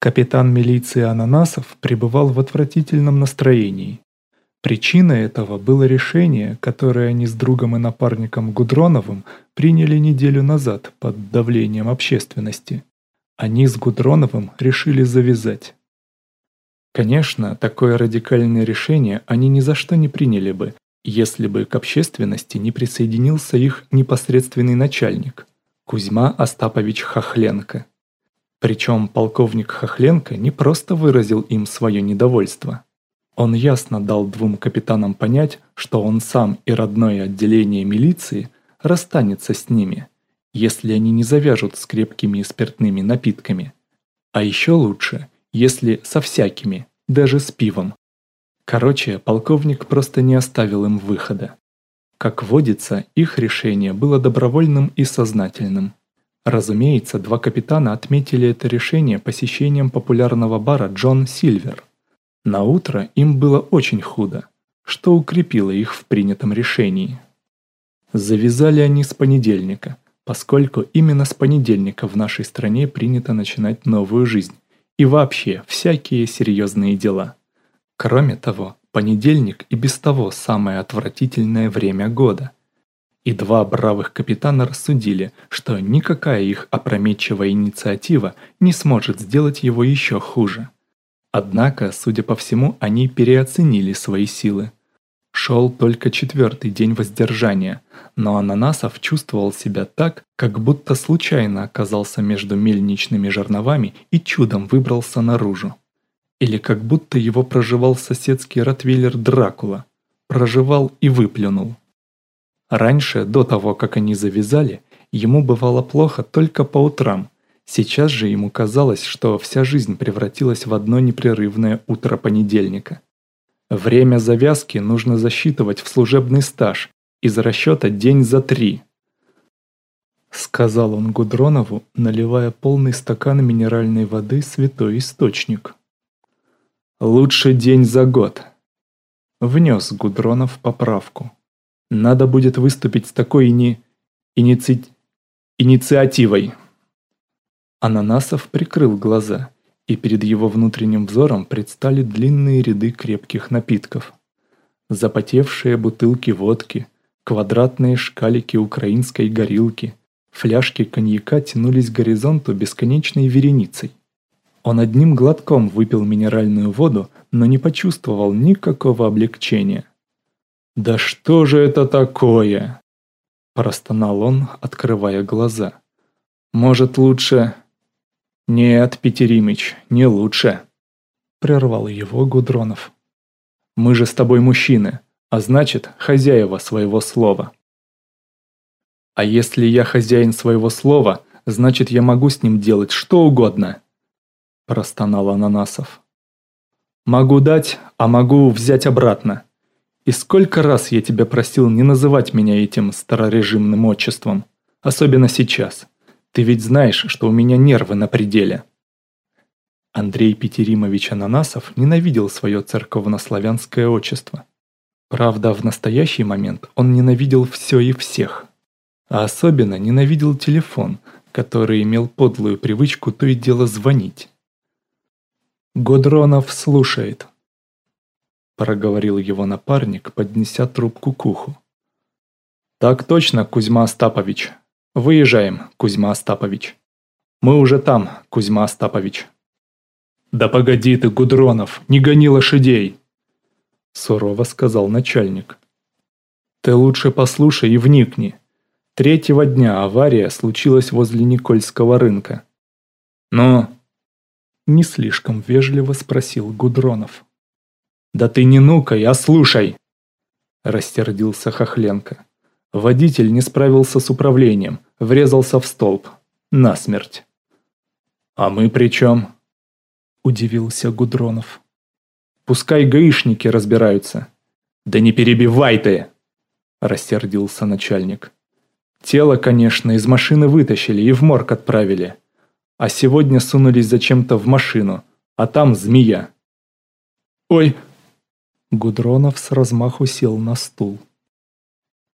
Капитан милиции Ананасов пребывал в отвратительном настроении. Причиной этого было решение, которое они с другом и напарником Гудроновым приняли неделю назад под давлением общественности. Они с Гудроновым решили завязать. Конечно, такое радикальное решение они ни за что не приняли бы, если бы к общественности не присоединился их непосредственный начальник, Кузьма Остапович Хохленко. Причем полковник Хохленко не просто выразил им свое недовольство. Он ясно дал двум капитанам понять, что он сам и родное отделение милиции расстанется с ними, если они не завяжут с крепкими и спиртными напитками. А еще лучше, если со всякими, даже с пивом. Короче, полковник просто не оставил им выхода. Как водится, их решение было добровольным и сознательным. Разумеется, два капитана отметили это решение посещением популярного бара Джон Сильвер. На утро им было очень худо, что укрепило их в принятом решении. Завязали они с понедельника, поскольку именно с понедельника в нашей стране принято начинать новую жизнь и вообще всякие серьезные дела. Кроме того, понедельник и без того самое отвратительное время года – и два бравых капитана рассудили, что никакая их опрометчивая инициатива не сможет сделать его еще хуже. Однако, судя по всему, они переоценили свои силы. Шел только четвертый день воздержания, но Ананасов чувствовал себя так, как будто случайно оказался между мельничными жерновами и чудом выбрался наружу. Или как будто его проживал соседский ротвейлер Дракула. Проживал и выплюнул. Раньше, до того, как они завязали, ему бывало плохо только по утрам. Сейчас же ему казалось, что вся жизнь превратилась в одно непрерывное утро понедельника. Время завязки нужно засчитывать в служебный стаж, из расчета день за три. Сказал он Гудронову, наливая полный стакан минеральной воды святой источник. «Лучше день за год», — внес Гудронов поправку. Надо будет выступить с такой ини... иници... инициативой. Ананасов прикрыл глаза, и перед его внутренним взором предстали длинные ряды крепких напитков. Запотевшие бутылки водки, квадратные шкалики украинской горилки, фляжки коньяка тянулись к горизонту бесконечной вереницей. Он одним глотком выпил минеральную воду, но не почувствовал никакого облегчения. «Да что же это такое?» Простонал он, открывая глаза. «Может, лучше...» «Нет, Петеримыч, не лучше!» Прервал его Гудронов. «Мы же с тобой мужчины, а значит, хозяева своего слова». «А если я хозяин своего слова, значит, я могу с ним делать что угодно!» Простонал Ананасов. «Могу дать, а могу взять обратно. И сколько раз я тебя просил не называть меня этим старорежимным отчеством, особенно сейчас. Ты ведь знаешь, что у меня нервы на пределе. Андрей Петеримович Ананасов ненавидел свое церковнославянское отчество. Правда, в настоящий момент он ненавидел все и всех. А особенно ненавидел телефон, который имел подлую привычку то и дело звонить. Годронов слушает проговорил его напарник, поднеся трубку к уху. «Так точно, Кузьма Остапович. Выезжаем, Кузьма Остапович. Мы уже там, Кузьма Остапович». «Да погоди ты, Гудронов, не гони лошадей!» Сурово сказал начальник. «Ты лучше послушай и вникни. Третьего дня авария случилась возле Никольского рынка». «Ну?» Не слишком вежливо спросил Гудронов. «Да ты не нукай, а слушай!» Растердился Хохленко. Водитель не справился с управлением, врезался в столб. Насмерть. «А мы при чем?» Удивился Гудронов. «Пускай гаишники разбираются». «Да не перебивай ты!» Растердился начальник. «Тело, конечно, из машины вытащили и в морг отправили. А сегодня сунулись зачем-то в машину, а там змея». «Ой, Гудронов с размаху сел на стул.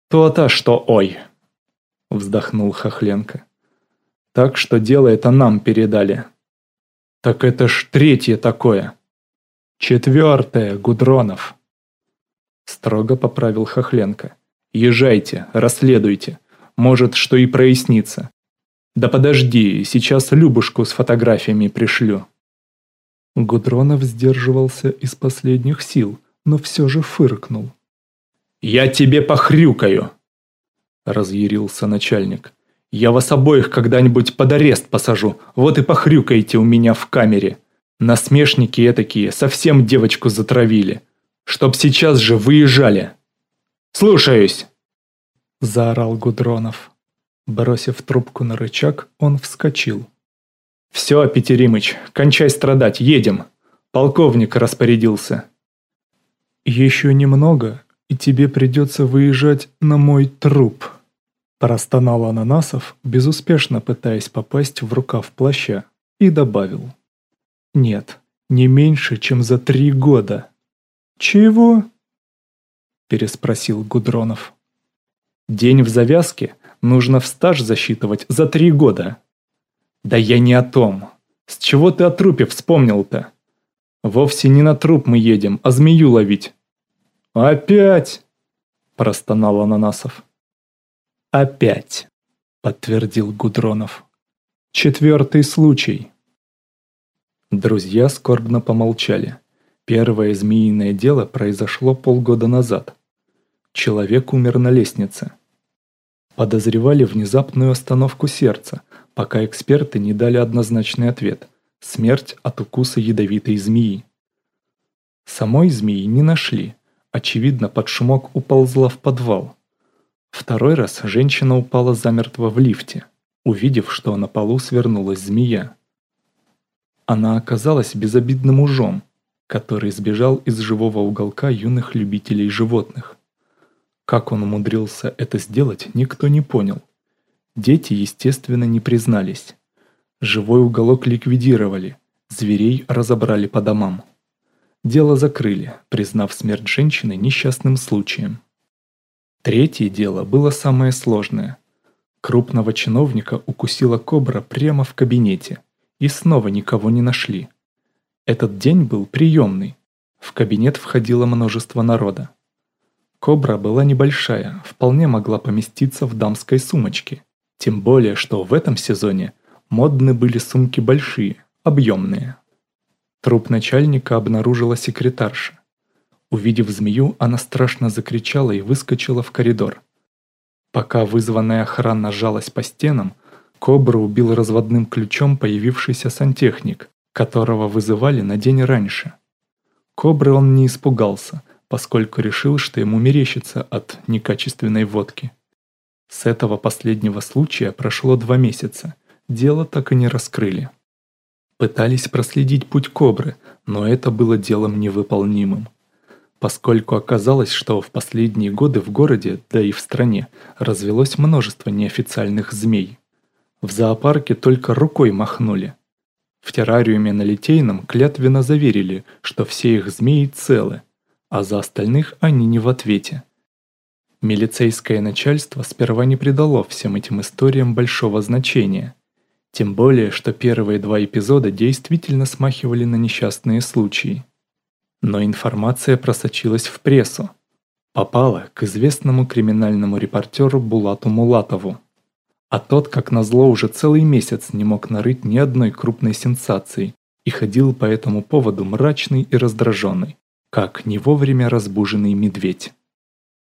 «То-то, что ой!» – вздохнул Хохленко. «Так что дело это нам передали. Так это ж третье такое. Четвертое, Гудронов. Строго поправил Хохленко. Езжайте, расследуйте. Может, что и прояснится. Да подожди, сейчас Любушку с фотографиями пришлю. Гудронов сдерживался из последних сил, но все же фыркнул. «Я тебе похрюкаю!» Разъярился начальник. «Я вас обоих когда-нибудь под арест посажу, вот и похрюкаете у меня в камере. Насмешники этакие совсем девочку затравили. Чтоб сейчас же выезжали!» «Слушаюсь!» Заорал Гудронов. Бросив трубку на рычаг, он вскочил. «Все, Петеримыч, кончай страдать, едем!» Полковник распорядился. «Еще немного, и тебе придется выезжать на мой труп», простонал Ананасов, безуспешно пытаясь попасть в рукав плаща, и добавил. «Нет, не меньше, чем за три года». «Чего?» переспросил Гудронов. «День в завязке нужно в стаж засчитывать за три года», «Да я не о том. С чего ты о трупе вспомнил-то? Вовсе не на труп мы едем, а змею ловить». «Опять!» – простонал Ананасов. «Опять!» – подтвердил Гудронов. «Четвертый случай». Друзья скорбно помолчали. Первое змеиное дело произошло полгода назад. Человек умер на лестнице. Подозревали внезапную остановку сердца – пока эксперты не дали однозначный ответ – смерть от укуса ядовитой змеи. Самой змеи не нашли, очевидно, под шумок уползла в подвал. Второй раз женщина упала замертво в лифте, увидев, что на полу свернулась змея. Она оказалась безобидным ужом, который сбежал из живого уголка юных любителей животных. Как он умудрился это сделать, никто не понял – Дети, естественно, не признались. Живой уголок ликвидировали, зверей разобрали по домам. Дело закрыли, признав смерть женщины несчастным случаем. Третье дело было самое сложное. Крупного чиновника укусила кобра прямо в кабинете, и снова никого не нашли. Этот день был приемный. В кабинет входило множество народа. Кобра была небольшая, вполне могла поместиться в дамской сумочке. Тем более, что в этом сезоне модны были сумки большие, объемные. Труп начальника обнаружила секретарша. Увидев змею, она страшно закричала и выскочила в коридор. Пока вызванная охрана жалась по стенам, Кобру убил разводным ключом появившийся сантехник, которого вызывали на день раньше. Кобры он не испугался, поскольку решил, что ему мерещится от некачественной водки. С этого последнего случая прошло два месяца, дело так и не раскрыли. Пытались проследить путь Кобры, но это было делом невыполнимым. Поскольку оказалось, что в последние годы в городе, да и в стране, развелось множество неофициальных змей. В зоопарке только рукой махнули. В террариуме на Литейном клятвенно заверили, что все их змеи целы, а за остальных они не в ответе. Милицейское начальство сперва не придало всем этим историям большого значения. Тем более, что первые два эпизода действительно смахивали на несчастные случаи. Но информация просочилась в прессу. Попала к известному криминальному репортеру Булату Мулатову. А тот, как назло, уже целый месяц не мог нарыть ни одной крупной сенсации и ходил по этому поводу мрачный и раздраженный, как не вовремя разбуженный медведь.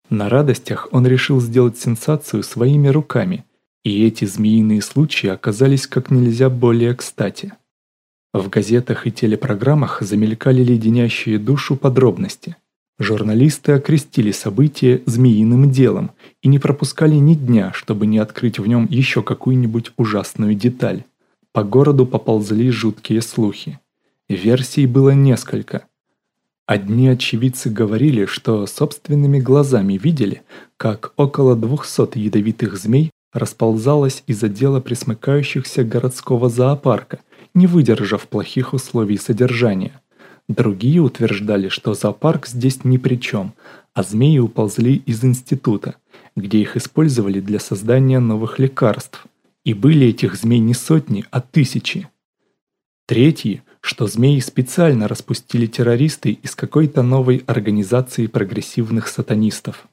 На радостях он решил сделать сенсацию своими руками, и эти змеиные случаи оказались как нельзя более кстати. В газетах и телепрограммах замелькали леденящие душу подробности. Журналисты окрестили событие «змеиным делом» и не пропускали ни дня, чтобы не открыть в нем еще какую-нибудь ужасную деталь. По городу поползли жуткие слухи. Версий было несколько – Одни очевидцы говорили, что собственными глазами видели, как около 200 ядовитых змей расползалось из отдела присмыкающихся городского зоопарка, не выдержав плохих условий содержания. Другие утверждали, что зоопарк здесь ни при чем, а змеи уползли из института, где их использовали для создания новых лекарств. И были этих змей не сотни, а тысячи. Третьи, что змеи специально распустили террористы из какой-то новой организации прогрессивных сатанистов.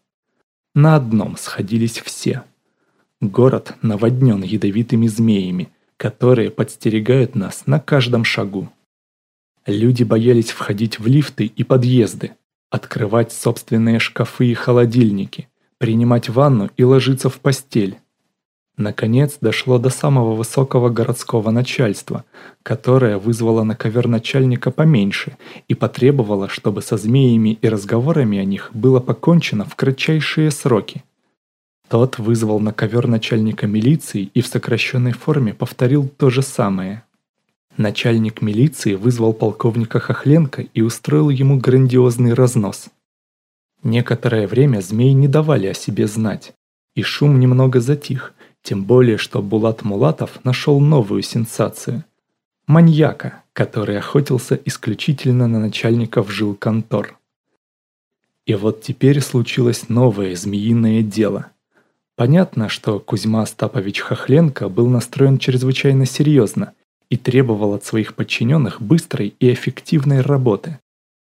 На одном сходились все. Город наводнен ядовитыми змеями, которые подстерегают нас на каждом шагу. Люди боялись входить в лифты и подъезды, открывать собственные шкафы и холодильники, принимать ванну и ложиться в постель. Наконец дошло до самого высокого городского начальства, которое вызвало на ковер начальника поменьше и потребовало, чтобы со змеями и разговорами о них было покончено в кратчайшие сроки. Тот вызвал на ковер начальника милиции и в сокращенной форме повторил то же самое. Начальник милиции вызвал полковника Хохленко и устроил ему грандиозный разнос. Некоторое время змеи не давали о себе знать, и шум немного затих – тем более, что Булат Мулатов нашел новую сенсацию. Маньяка, который охотился исключительно на начальников жилконтор. И вот теперь случилось новое змеиное дело. Понятно, что Кузьма Остапович Хохленко был настроен чрезвычайно серьезно и требовал от своих подчиненных быстрой и эффективной работы.